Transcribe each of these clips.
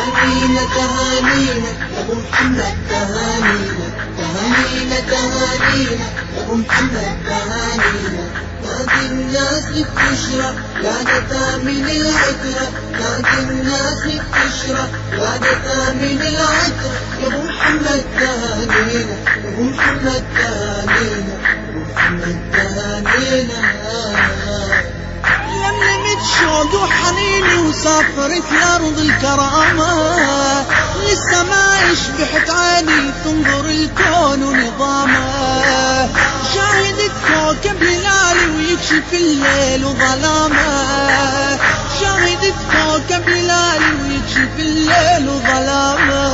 تهانينا تهانينا أبو محمد تهانينا تهانينا تهانينا أبو محمد تهانينا. نادي الناس بتشرب لا من العترة نادي الناس بتشرب لا من العترة يا أبو محمد تهانينا أبو محمد تهانينا أبو محمد تهانينا. لملمت شوق وحنيني وسافرت لأرض الكرامة. لسه ما يشبحت عيني تنظر الكون ونظامه شاهدت كوكب هلالي ويكشف الليل وظلامه شاهدت كوكب هلالي ويكشف الليل وظلامه.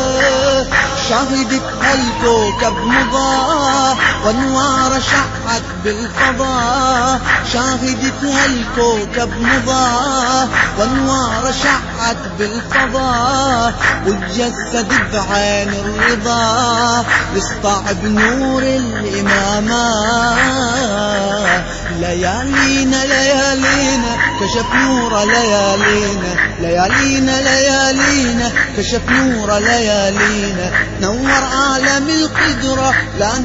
شهدت هالكوكب مضى وانوار شعت بالفضاء شاهدت هالكوكب مضى وانوار شعت بالفضاء وتجسد بعين الرضا يسطع بنور الإمامة. ليالينا ليالينا كشف نور ليالينا ليالينا ليالينا كشف نور ليالينا. نور عالم القدرة لا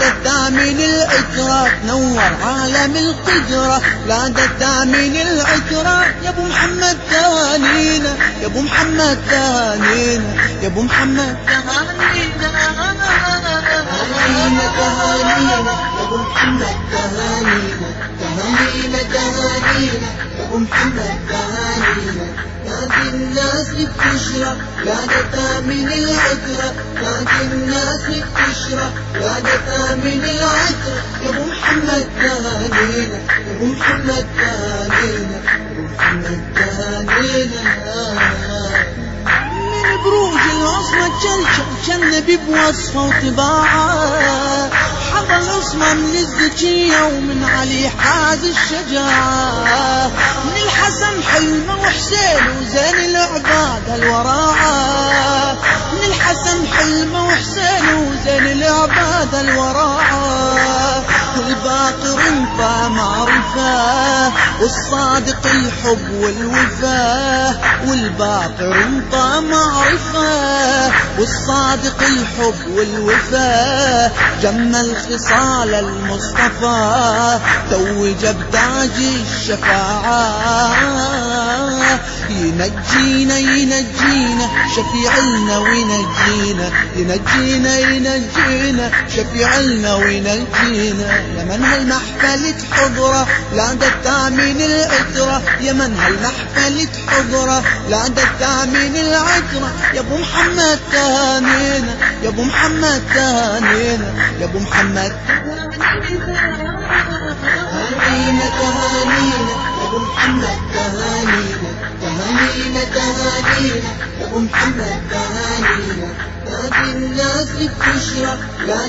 من العترة نور عالم القدرة لا من العترة يا أبو محمد تهانينا يا أبو محمد تهانينا يا أبو محمد تهانينا تهانينا يا أبو محمد تهانينا تهانينا تهانينا يا ابو محمد تهانينا نادي الناس بتشرب لا من العترة. نادي الناس بتشرب لا من العترة. يا أبو محمد تهانينا يا أبو محمد تهانينا يا أبو محمد من بروج العصمة جلشة النبي بوصفه وطباعه العصمة من الزكية ومن علي حاز الشجاعة. من الحسن حلمة وحسين وزين العباد الوراعة من الحسن حلمة وحسين وزين العباد الوراعة الباقر انفى معرفة والصادق الحب والوفاء والباقر انفى معرفة والصادق الحب والوفاء جمل خصال المصطفى توج بتاج الشفاعة. ينجينا ينجينا شفيعنا وينجينا ينجينا ينجينا شفيعنا وينجينا. يا من هالمحفلة حضرة لا التامين العترة. يا من هالمحفلة حضرة لا التامين العترة. يا أبو محمد تهانينا يا أبو محمد تهانينا يا أبو محمد. تهانينا تهانينا يا أبو محمد تهانينا. تهانينا تهانينا ابو محمد تهانينا نادي الناس بتشرب لا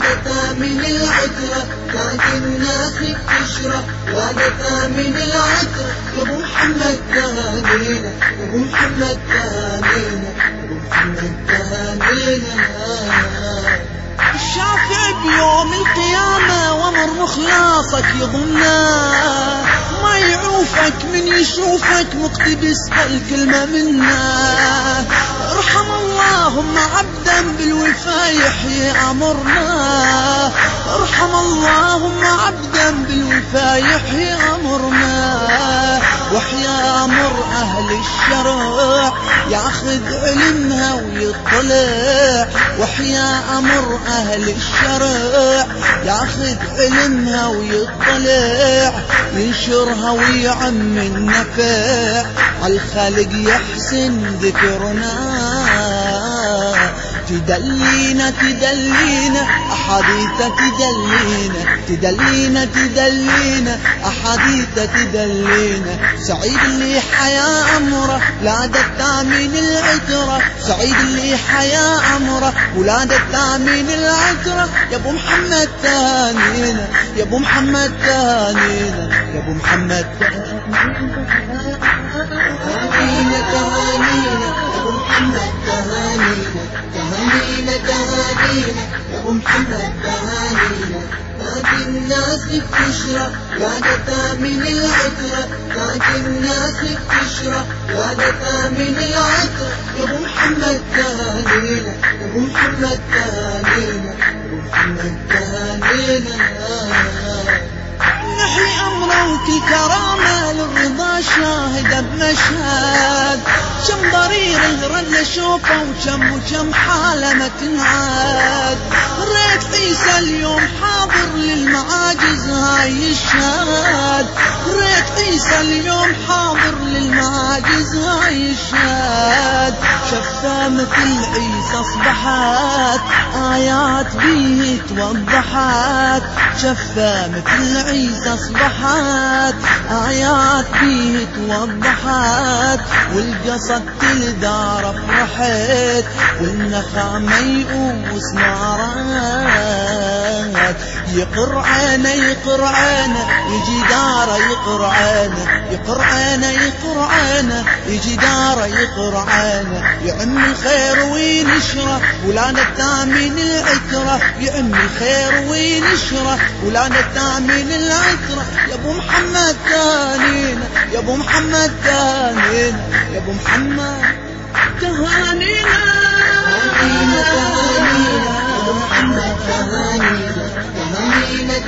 من العترة نادي الناس بتشرب لا من العترة ابو محمد تهانينا ابو محمد تهانينا ابو محمد تهانينا مخلاصك يضمنا. ما يعوفك من يشوفك مقتبس هالكلمة منا. ارحم اللهم عبدا بالوفا يحيي أمرنا؟ أرحم اللهم عبدا بالوفا يحيي أمرنا؟ وحيا أمر أهل الشرع يأخذ علمها ويطلع. وحيا أمر أهل الشرع يأخذ علمها ويطلع. ينشرها ويعم النفع عالخالق يحسن ذكرنا. تدلينا تدلينا أحاديث تدلينا تدلينا تدلينا أحاديث تدلينا. سعيد اللي حيا أمرة ولاد الثامن العترة. سعيد اللي حيا أمرة ولاد الثامن العترة. يا أبو محمد تهانينا يا أبو محمد تهانينا يا أبو محمد تهانينا تهانينا. محمد تهانينا تهانينا تهانينا يا أبو محمد تهانينا تاج الناس بتشرب يا من العترة تاج الناس بتشرب يا من العترة يا ابو محمد تهانينا يا ابو محمد تهانينا يا ابو محمد تهانينا نحيي أمرك الكرامة للرضا شاهدة بمشهد كم ضرير الرد نشوفه وكم وكم حالة ما تنعاد ريت عيسى اليوم حاضر للمعاجز هاي الشهاد ريت عيسى اليوم حاضر للمعاجز هاي الشهاد شفا مثل عيسى أصبحت آيات بيه توضحت شفا مثل عيسى أصبحت آيات بيه توضحت والقصد تلدار فرحت والنخامة يئوس نارات يقر عينه يقر عينه يجي دارة يقر عينه. يقر عينه يقر عينه يجي دارة يقر عينه. يعم الخير وينشره ولا نتامن العترة يعم الخير وينشره ولا نتامن العترة يا أبو محمد تهانينا يا أبو محمد تهانينا يا أبو محمد تهانينا. تهانينا يا أبو محمد تهانينا.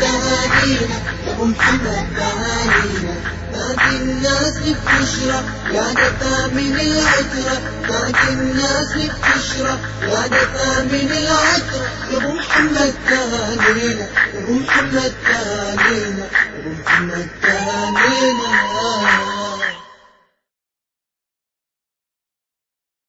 تهانينا تهانينا يا ابو محمد تهانينا. تاج الناس بتشرب دفا من العترة